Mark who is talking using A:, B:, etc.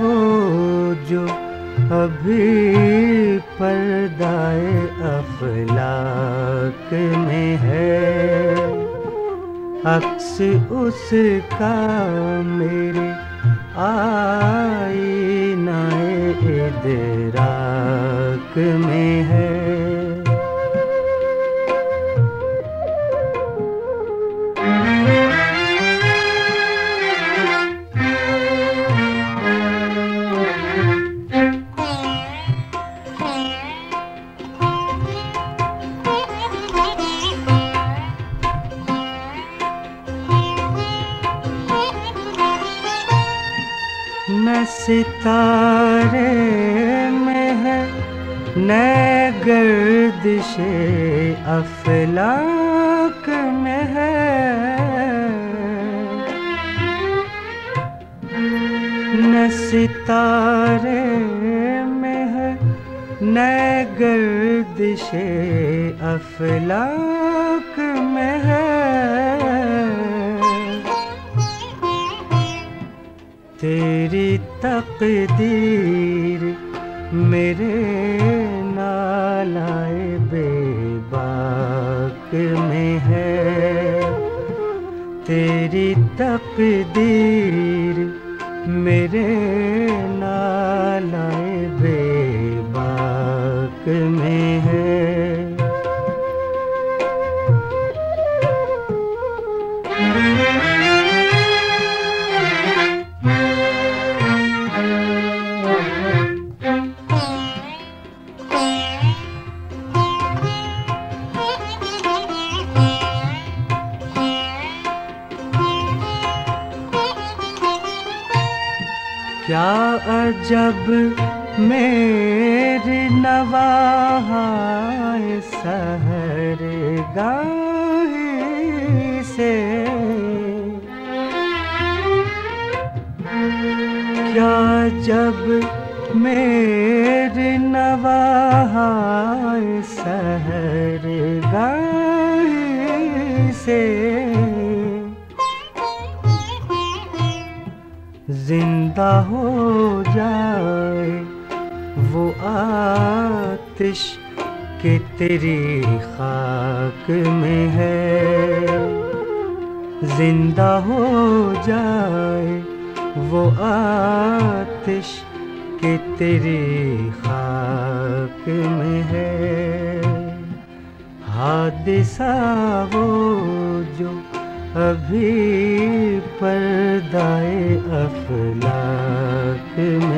A: وہ جو ابھی پردائے افلاک میں ہے۔ عکس اس کا میرے آئی نئے ادراک میں ستارے میں ہے، نئے گردش افلاک میں ہے۔ نہ ستارے میں ہے، نئے گردش افلاک میں ہے۔ تیری تقدیر میرے نالائے بے باک میں ہے۔ تیری تقدیر میرے نالائے بے باک میں کیا عجب میری نواہ سہر گاہی سے؟ کیا جب میری نواہ سہر گاہی سے؟ زندہ ہو جائے وہ آتش کہ تیری خاک میں ہے۔ زندہ ہو جائے وہ آتش کہ تیری خاک میں ہے۔ حادثہ وہ جو ابھی پردائے افلاک میں